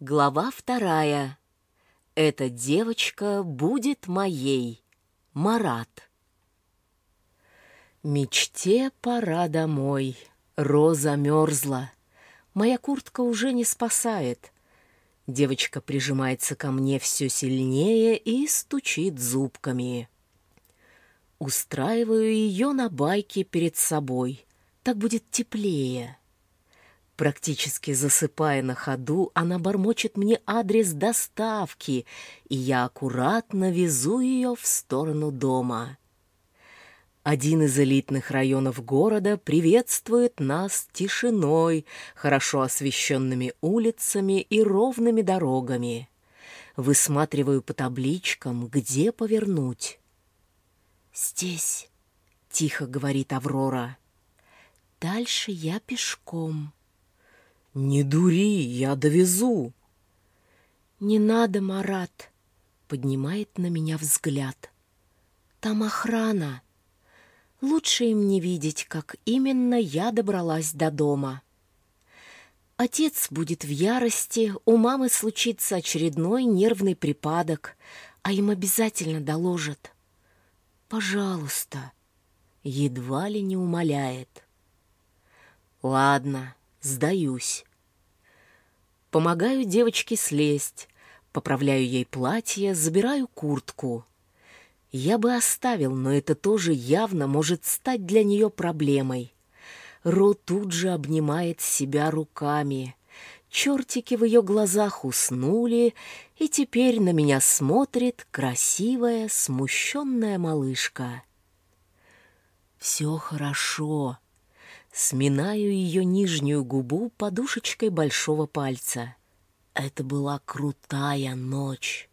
Глава вторая. Эта девочка будет моей. Марат. Мечте пора домой. Роза мерзла. Моя куртка уже не спасает. Девочка прижимается ко мне все сильнее и стучит зубками. Устраиваю ее на байке перед собой. Так будет теплее. Практически засыпая на ходу, она бормочет мне адрес доставки, и я аккуратно везу ее в сторону дома. Один из элитных районов города приветствует нас тишиной, хорошо освещенными улицами и ровными дорогами. Высматриваю по табличкам, где повернуть. «Здесь», — тихо говорит Аврора. «Дальше я пешком». «Не дури, я довезу». «Не надо, Марат», — поднимает на меня взгляд. «Там охрана. Лучше им не видеть, как именно я добралась до дома». Отец будет в ярости, у мамы случится очередной нервный припадок, а им обязательно доложат. «Пожалуйста», едва ли не умоляет. «Ладно, сдаюсь». Помогаю девочке слезть, поправляю ей платье, забираю куртку. Я бы оставил, но это тоже явно может стать для нее проблемой. Ро тут же обнимает себя руками. Чертики в ее глазах уснули, и теперь на меня смотрит красивая, смущенная малышка. «Все хорошо», Сминаю ее нижнюю губу подушечкой большого пальца. Это была крутая ночь.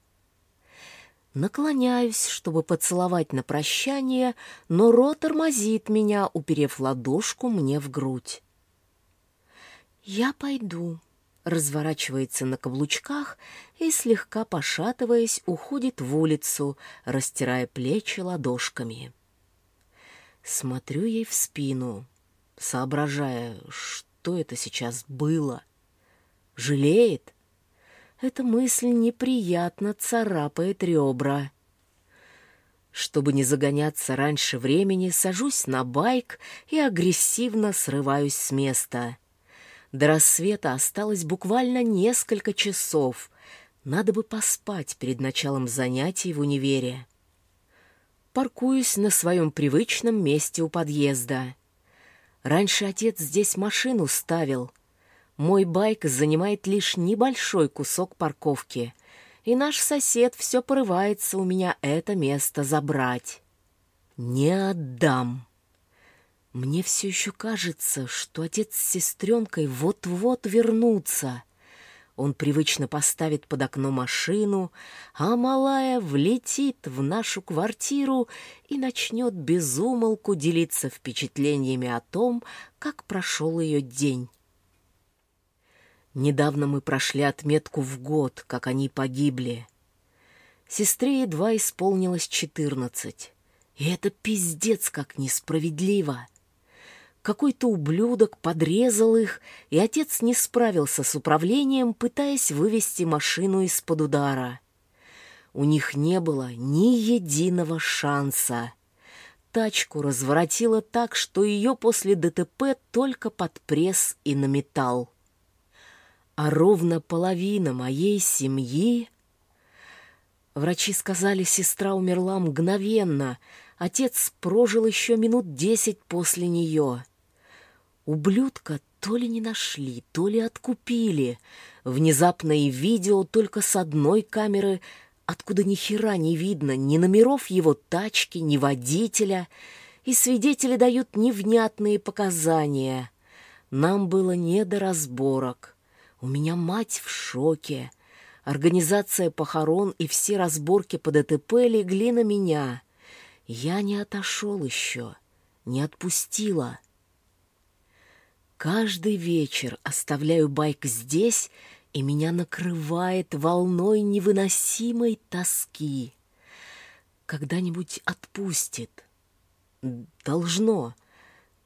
Наклоняюсь, чтобы поцеловать на прощание, но Ро тормозит меня, уперев ладошку мне в грудь. «Я пойду», — разворачивается на каблучках и, слегка пошатываясь, уходит в улицу, растирая плечи ладошками. Смотрю ей в спину соображая, что это сейчас было. Жалеет? Эта мысль неприятно царапает ребра. Чтобы не загоняться раньше времени, сажусь на байк и агрессивно срываюсь с места. До рассвета осталось буквально несколько часов. Надо бы поспать перед началом занятий в универе. Паркуюсь на своем привычном месте у подъезда. Раньше отец здесь машину ставил. Мой байк занимает лишь небольшой кусок парковки, и наш сосед все порывается у меня это место забрать. Не отдам. Мне все еще кажется, что отец с сестренкой вот-вот вернутся — он привычно поставит под окно машину, а малая влетит в нашу квартиру и начнет безумолку делиться впечатлениями о том, как прошел ее день. Недавно мы прошли отметку в год, как они погибли. Сестре едва исполнилось четырнадцать. И это пиздец как несправедливо. Какой-то ублюдок подрезал их, и отец не справился с управлением, пытаясь вывести машину из-под удара. У них не было ни единого шанса. Тачку разворотило так, что ее после ДТП только под пресс и на металл. А ровно половина моей семьи... Врачи сказали, сестра умерла мгновенно, отец прожил еще минут десять после нее — Ублюдка то ли не нашли, то ли откупили. Внезапно и видео только с одной камеры, откуда ни хера не видно ни номеров его тачки, ни водителя, и свидетели дают невнятные показания. Нам было не до разборок. У меня мать в шоке. Организация похорон и все разборки по ДТП легли на меня. Я не отошел еще, не отпустила. Каждый вечер оставляю байк здесь, и меня накрывает волной невыносимой тоски. Когда-нибудь отпустит. Должно,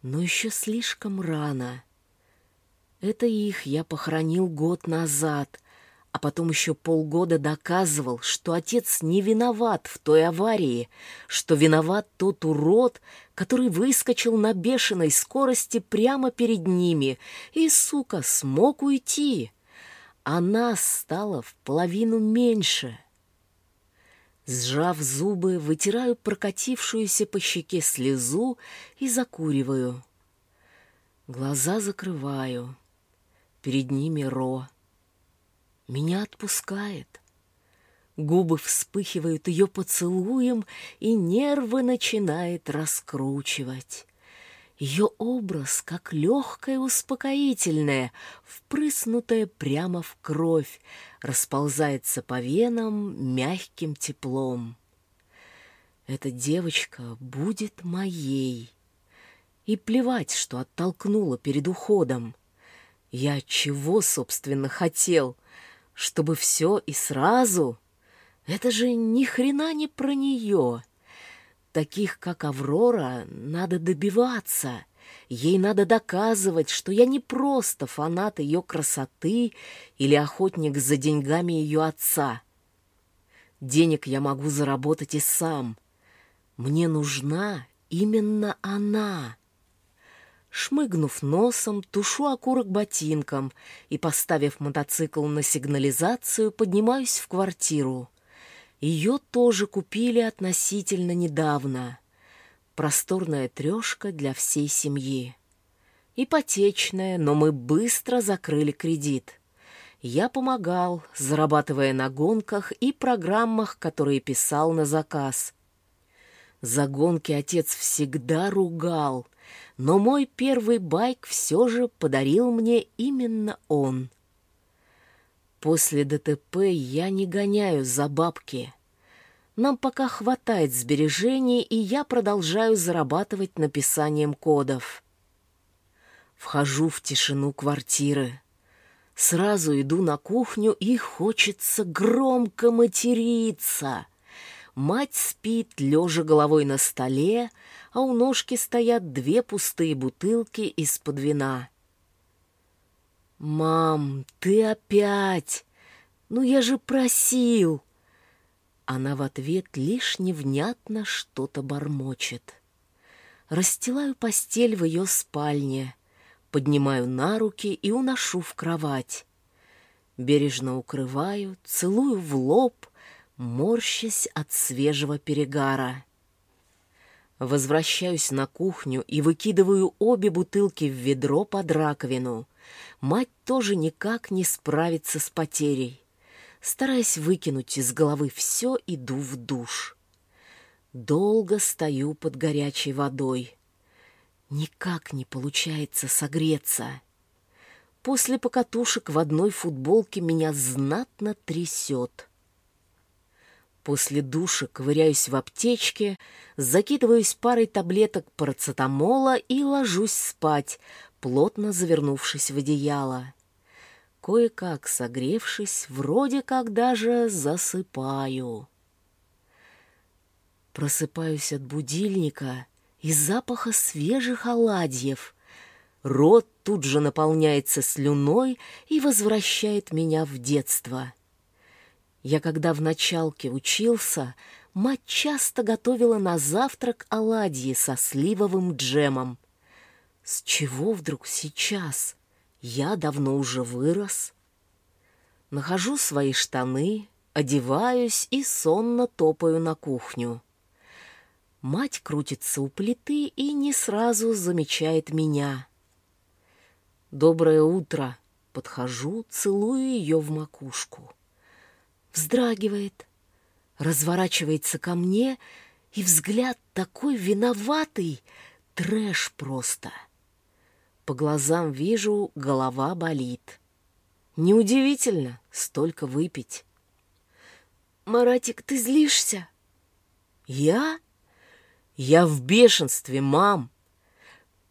но еще слишком рано. Это их я похоронил год назад, а потом еще полгода доказывал, что отец не виноват в той аварии, что виноват тот урод, который выскочил на бешеной скорости прямо перед ними и, сука, смог уйти. А нас стало в половину меньше. Сжав зубы, вытираю прокатившуюся по щеке слезу и закуриваю. Глаза закрываю. Перед ними Ро. Меня отпускает. Губы вспыхивают ее поцелуем, и нервы начинает раскручивать. Ее образ, как легкое успокоительное, впрыснутое прямо в кровь, расползается по венам мягким теплом. Эта девочка будет моей. И плевать, что оттолкнула перед уходом. Я чего, собственно, хотел? Чтобы все и сразу? Это же ни хрена не про нее. Таких, как Аврора, надо добиваться. Ей надо доказывать, что я не просто фанат ее красоты или охотник за деньгами ее отца. Денег я могу заработать и сам. Мне нужна именно она. Шмыгнув носом, тушу окурок ботинком и, поставив мотоцикл на сигнализацию, поднимаюсь в квартиру. Ее тоже купили относительно недавно. Просторная трешка для всей семьи. Ипотечная, но мы быстро закрыли кредит. Я помогал, зарабатывая на гонках и программах, которые писал на заказ. За гонки отец всегда ругал — но мой первый байк все же подарил мне именно он. После ДТП я не гоняю за бабки. Нам пока хватает сбережений, и я продолжаю зарабатывать написанием кодов. Вхожу в тишину квартиры. Сразу иду на кухню, и хочется громко материться. Мать спит, лежа головой на столе, а у ножки стоят две пустые бутылки из-под вина. «Мам, ты опять! Ну я же просил!» Она в ответ лишь невнятно что-то бормочет. Расстилаю постель в ее спальне, поднимаю на руки и уношу в кровать. Бережно укрываю, целую в лоб, морщась от свежего перегара. Возвращаюсь на кухню и выкидываю обе бутылки в ведро под раковину. Мать тоже никак не справится с потерей. Стараясь выкинуть из головы все, иду в душ. Долго стою под горячей водой. Никак не получается согреться. После покатушек в одной футболке меня знатно трясет. После душа ковыряюсь в аптечке, закидываюсь парой таблеток парацетамола и ложусь спать, плотно завернувшись в одеяло. Кое-как согревшись, вроде как даже засыпаю. Просыпаюсь от будильника и запаха свежих оладьев. Рот тут же наполняется слюной и возвращает меня в детство. Я когда в началке учился, мать часто готовила на завтрак оладьи со сливовым джемом. С чего вдруг сейчас? Я давно уже вырос. Нахожу свои штаны, одеваюсь и сонно топаю на кухню. Мать крутится у плиты и не сразу замечает меня. «Доброе утро!» Подхожу, целую ее в макушку вздрагивает, разворачивается ко мне, и взгляд такой виноватый, трэш просто. По глазам вижу, голова болит. Неудивительно столько выпить. «Маратик, ты злишься?» «Я? Я в бешенстве, мам!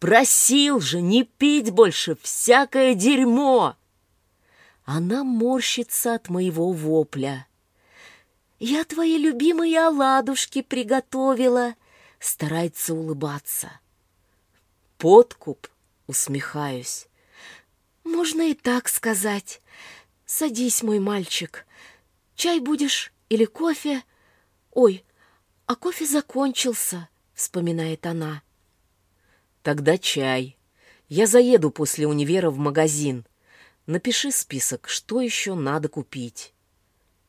Просил же не пить больше всякое дерьмо!» Она морщится от моего вопля. «Я твои любимые оладушки приготовила!» Старается улыбаться. «Подкуп!» — усмехаюсь. «Можно и так сказать. «Садись, мой мальчик. Чай будешь или кофе? Ой, а кофе закончился», — вспоминает она. «Тогда чай. Я заеду после универа в магазин. Напиши список, что еще надо купить».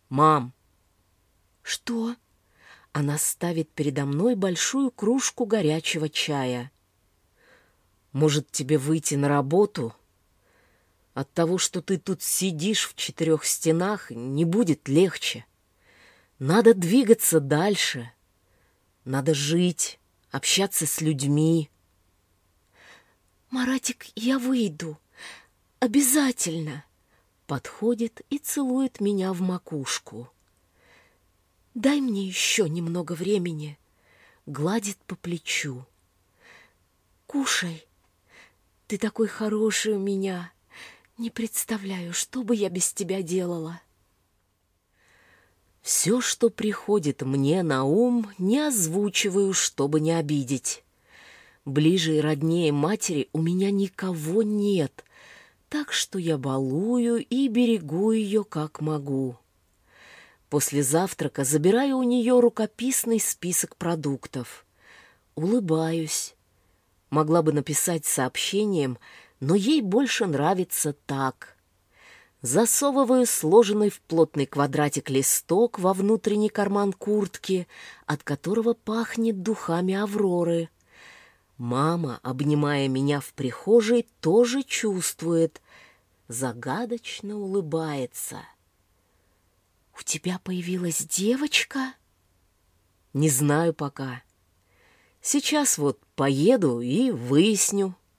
«Мам!» «Что?» Она ставит передо мной большую кружку горячего чая. «Может, тебе выйти на работу?» От того, что ты тут сидишь в четырех стенах, не будет легче. Надо двигаться дальше. Надо жить, общаться с людьми. «Маратик, я выйду. Обязательно!» Подходит и целует меня в макушку. «Дай мне еще немного времени», — гладит по плечу. «Кушай. Ты такой хороший у меня. Не представляю, что бы я без тебя делала». Все, что приходит мне на ум, не озвучиваю, чтобы не обидеть. Ближе и роднее матери у меня никого нет, так что я балую и берегу ее как могу. После завтрака забираю у нее рукописный список продуктов. Улыбаюсь. Могла бы написать сообщением, но ей больше нравится так. Засовываю сложенный в плотный квадратик листок во внутренний карман куртки, от которого пахнет духами Авроры. Мама, обнимая меня в прихожей, тоже чувствует, загадочно улыбается — «У тебя появилась девочка?» «Не знаю пока. Сейчас вот поеду и выясню».